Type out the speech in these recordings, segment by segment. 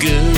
good.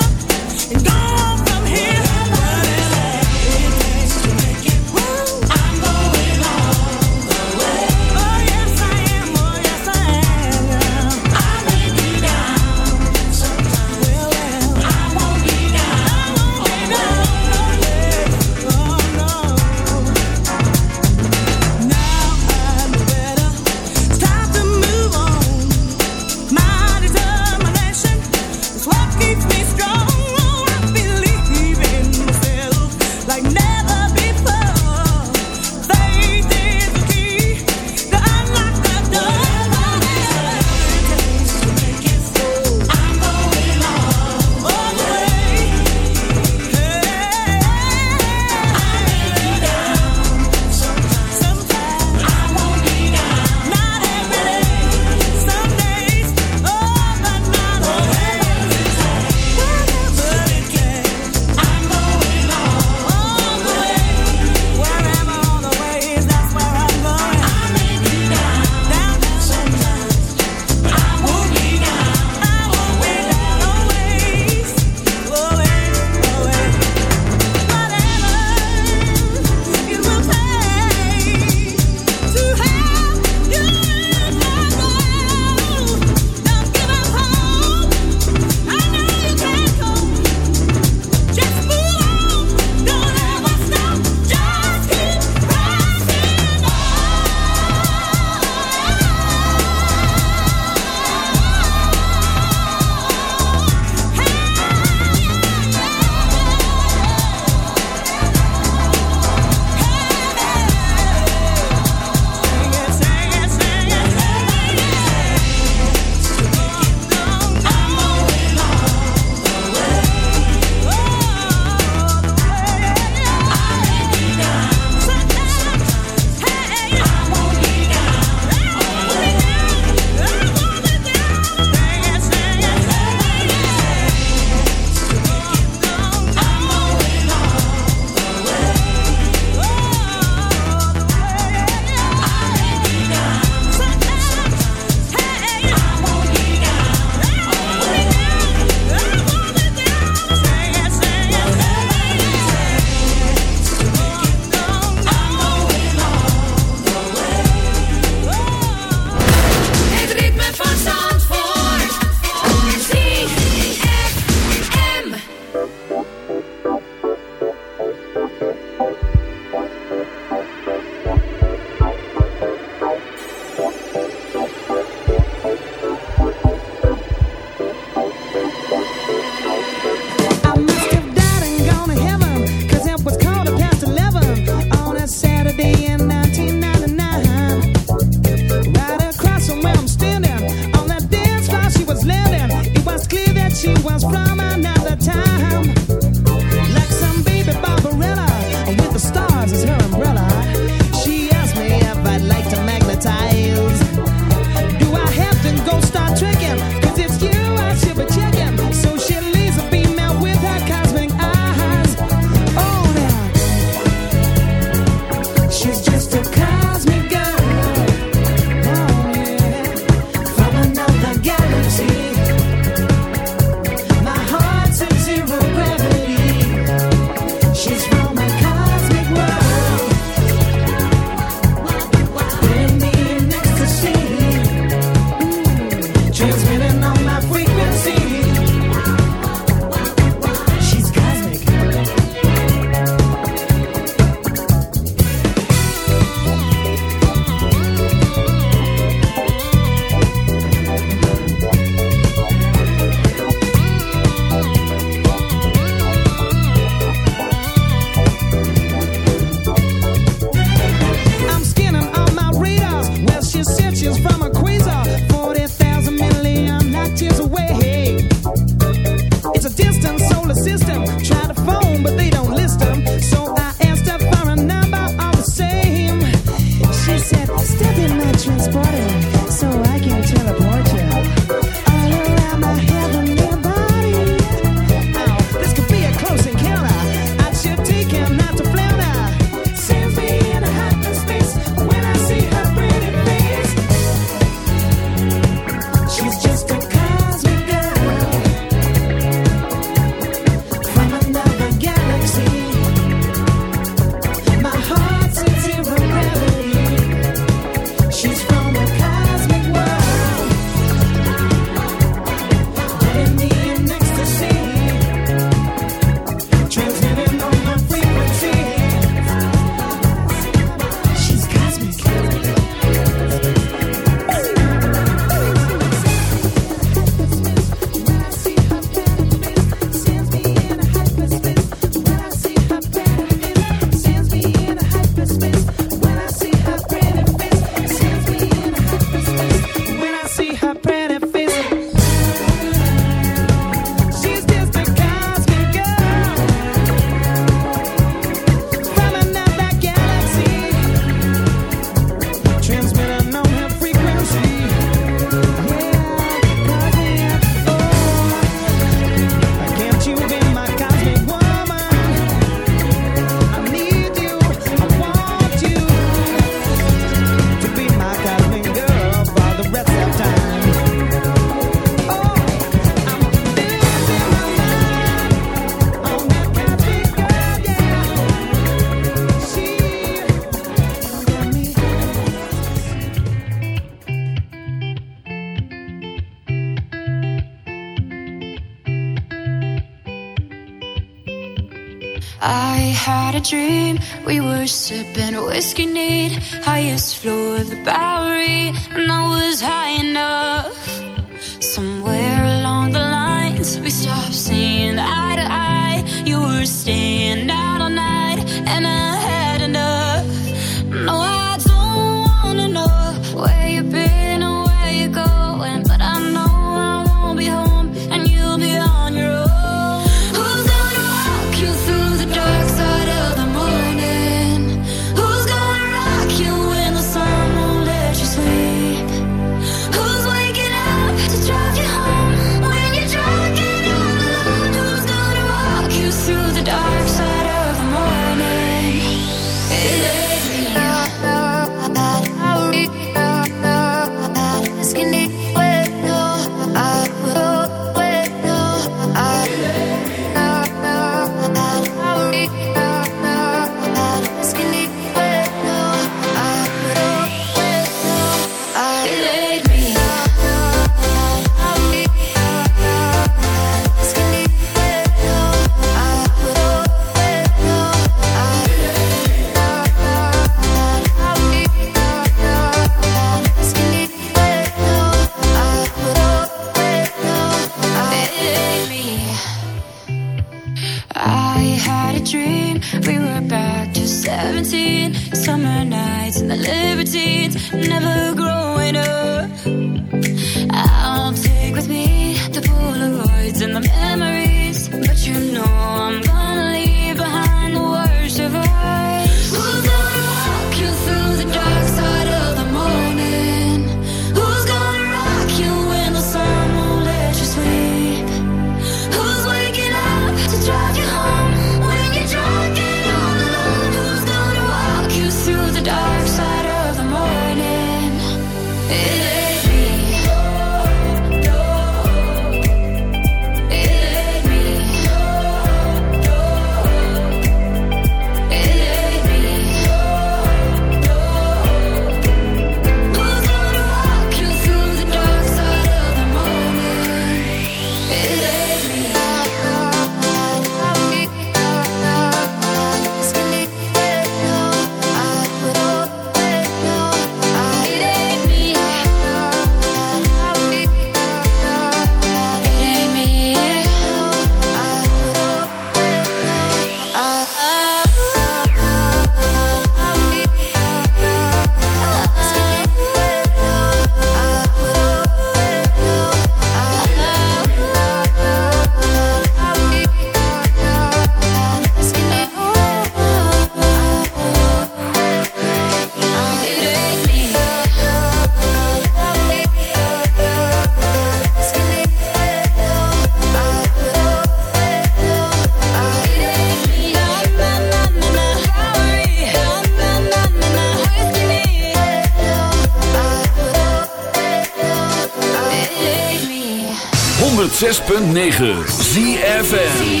106.9 ZFN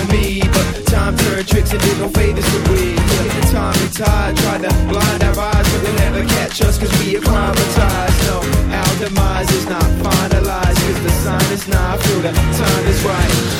to me But time turned tricks and did no favors to we Look at the time and tide Tried to blind our eyes But they'll never catch us Cause we acclimatized No, our demise is not finalized Cause the sign is not through. the time is right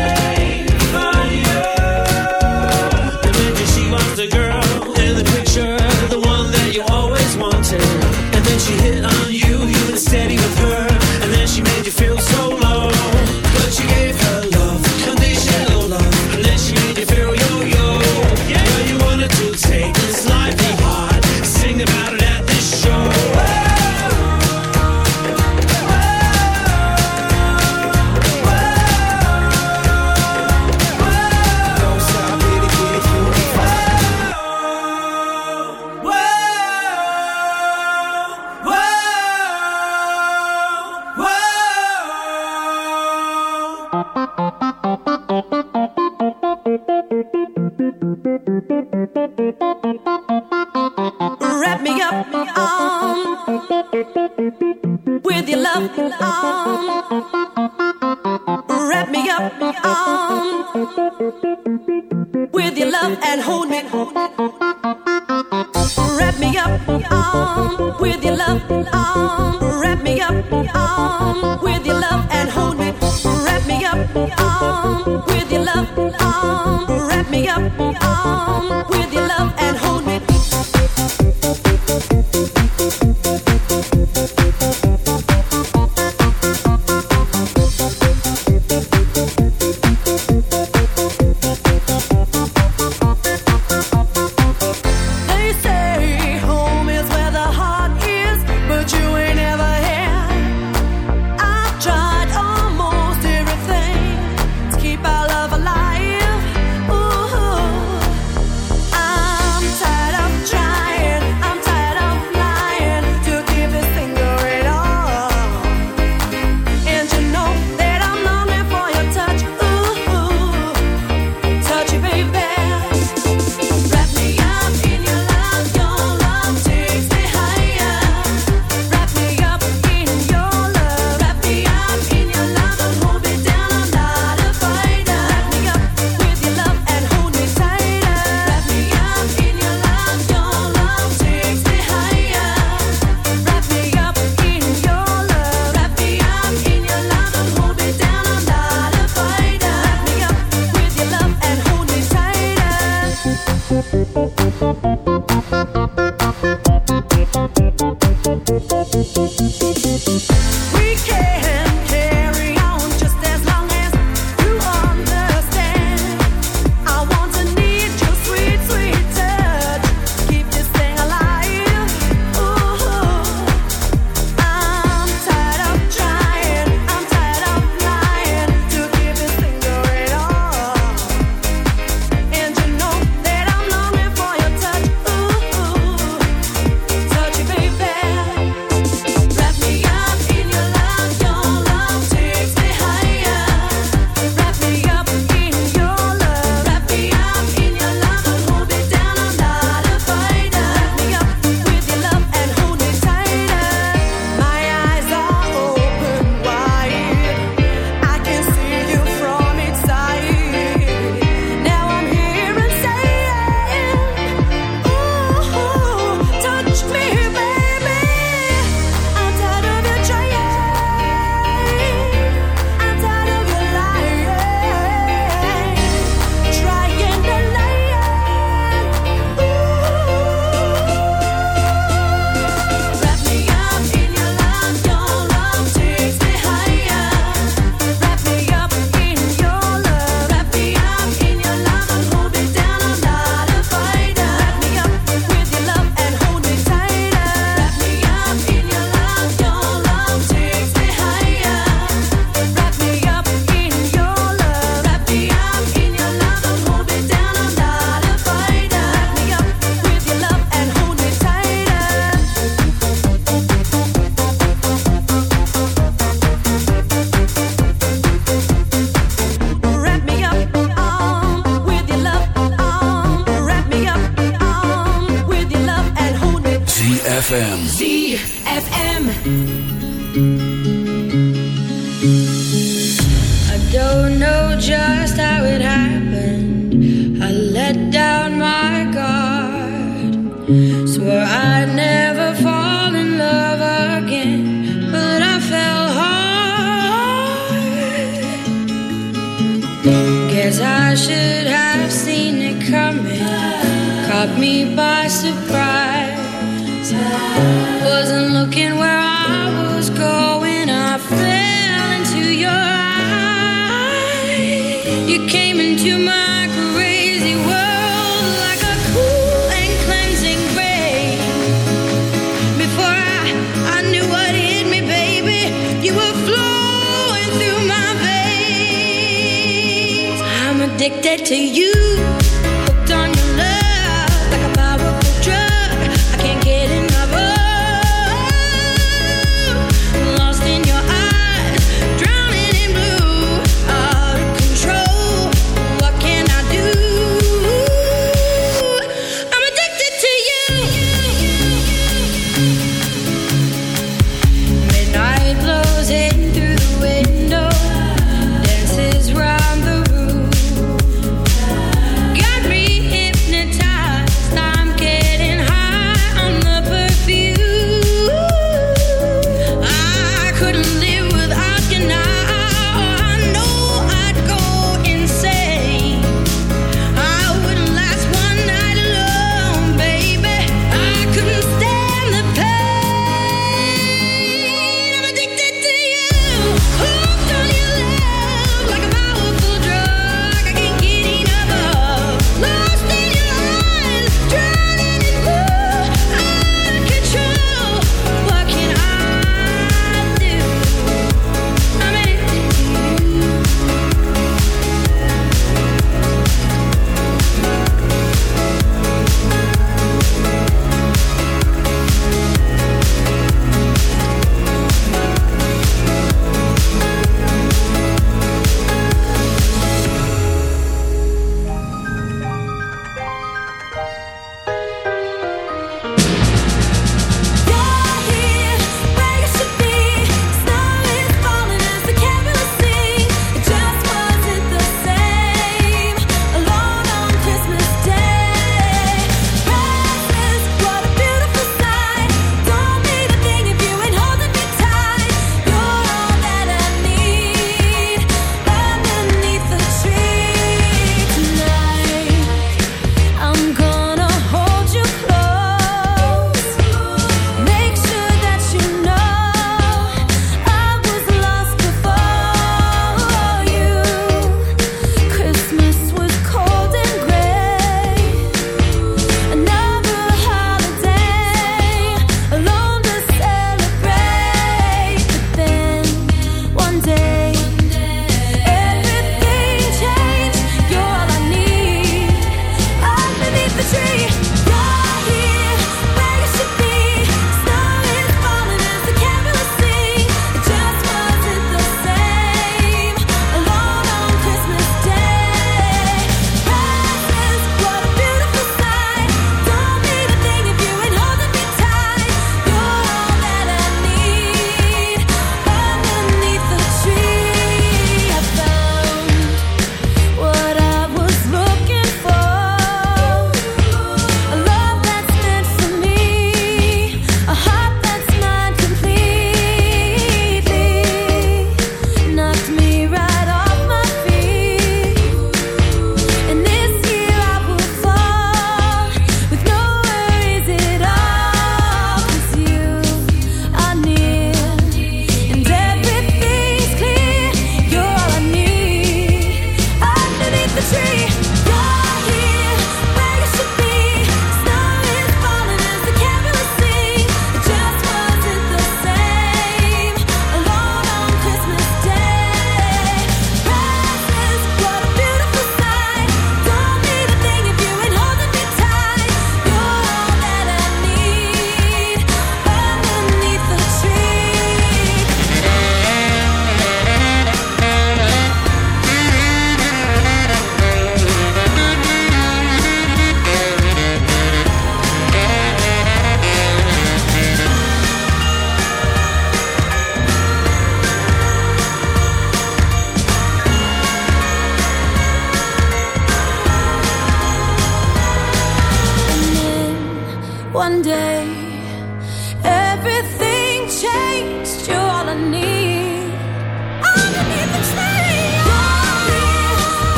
To you.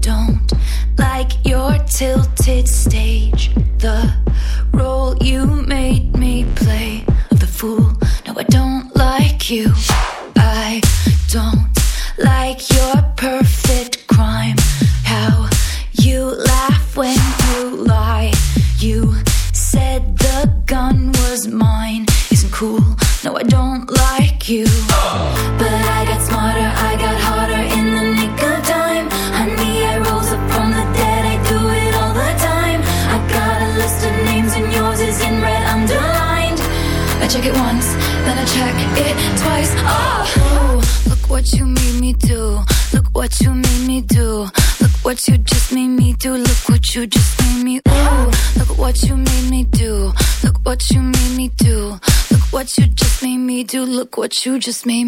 Don't you just made me.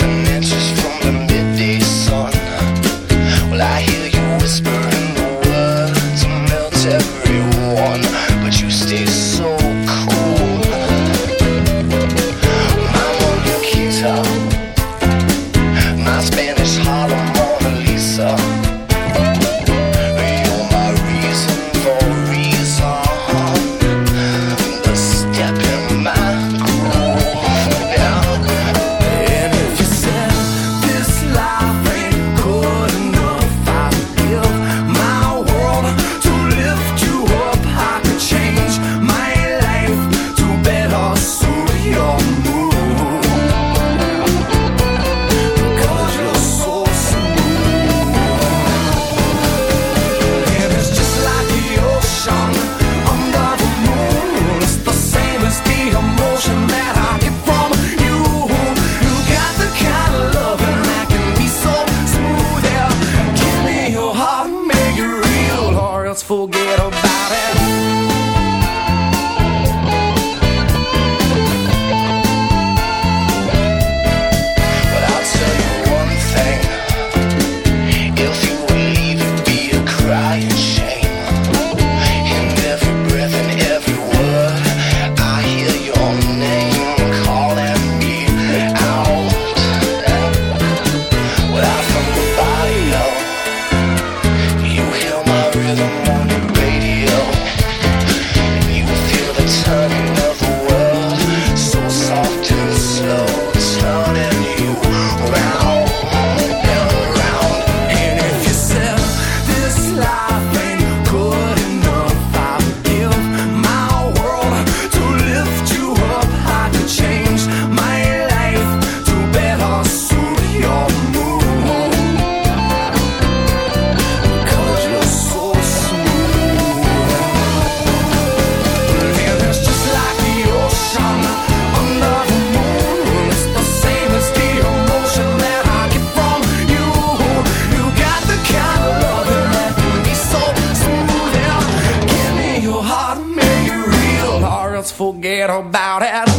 little about it.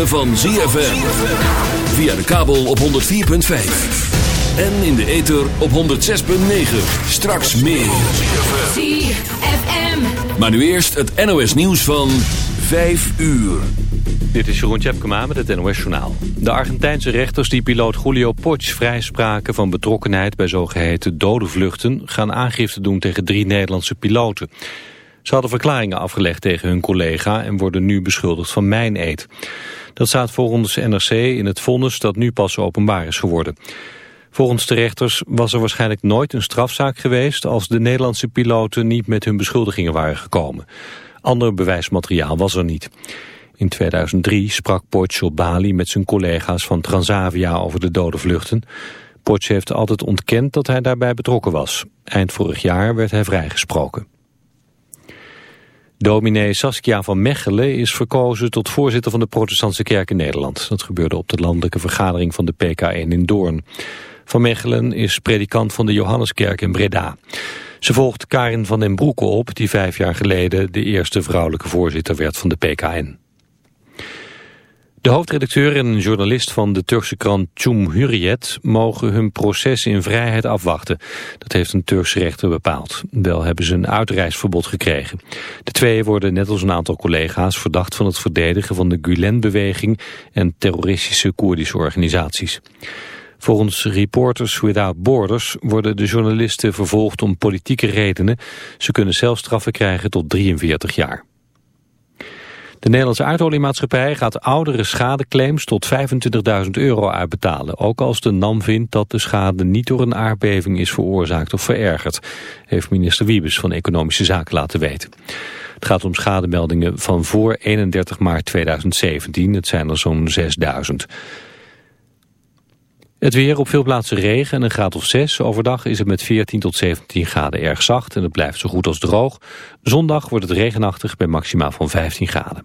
Ritme van ZFM. Via de kabel op 104.5. En in de ether op 106.9. Straks meer. ZFM. Maar nu eerst het NOS nieuws van 5 uur. Dit is Jeroen Tjepkema met het NOS Journaal. De Argentijnse rechters die piloot Julio Potsch vrijspraken van betrokkenheid bij zogeheten dode vluchten... gaan aangifte doen tegen drie Nederlandse piloten. Ze hadden verklaringen afgelegd tegen hun collega en worden nu beschuldigd van mijneed. Dat staat volgens NRC in het vonnis dat nu pas openbaar is geworden. Volgens de rechters was er waarschijnlijk nooit een strafzaak geweest als de Nederlandse piloten niet met hun beschuldigingen waren gekomen. Ander bewijsmateriaal was er niet. In 2003 sprak Porsche Bali met zijn collega's van Transavia over de dode vluchten. Porsche heeft altijd ontkend dat hij daarbij betrokken was. Eind vorig jaar werd hij vrijgesproken. Dominee Saskia van Mechelen is verkozen tot voorzitter van de protestantse kerk in Nederland. Dat gebeurde op de landelijke vergadering van de PKN in Doorn. Van Mechelen is predikant van de Johanneskerk in Breda. Ze volgt Karin van den Broeke op, die vijf jaar geleden de eerste vrouwelijke voorzitter werd van de PKN. De hoofdredacteur en een journalist van de Turkse krant Cumhuriyet mogen hun proces in vrijheid afwachten. Dat heeft een Turkse rechter bepaald. Wel hebben ze een uitreisverbod gekregen. De twee worden net als een aantal collega's verdacht van het verdedigen van de Gulen-beweging en terroristische Koerdische organisaties. Volgens Reporters Without Borders worden de journalisten vervolgd om politieke redenen. Ze kunnen zelf straffen krijgen tot 43 jaar. De Nederlandse aardoliemaatschappij gaat oudere schadeclaims tot 25.000 euro uitbetalen. Ook als de NAM vindt dat de schade niet door een aardbeving is veroorzaakt of verergerd. Heeft minister Wiebes van Economische Zaken laten weten. Het gaat om schademeldingen van voor 31 maart 2017. Het zijn er zo'n 6000. Het weer op veel plaatsen regen en een graad of 6. Overdag is het met 14 tot 17 graden erg zacht en het blijft zo goed als droog. Zondag wordt het regenachtig bij maxima van 15 graden.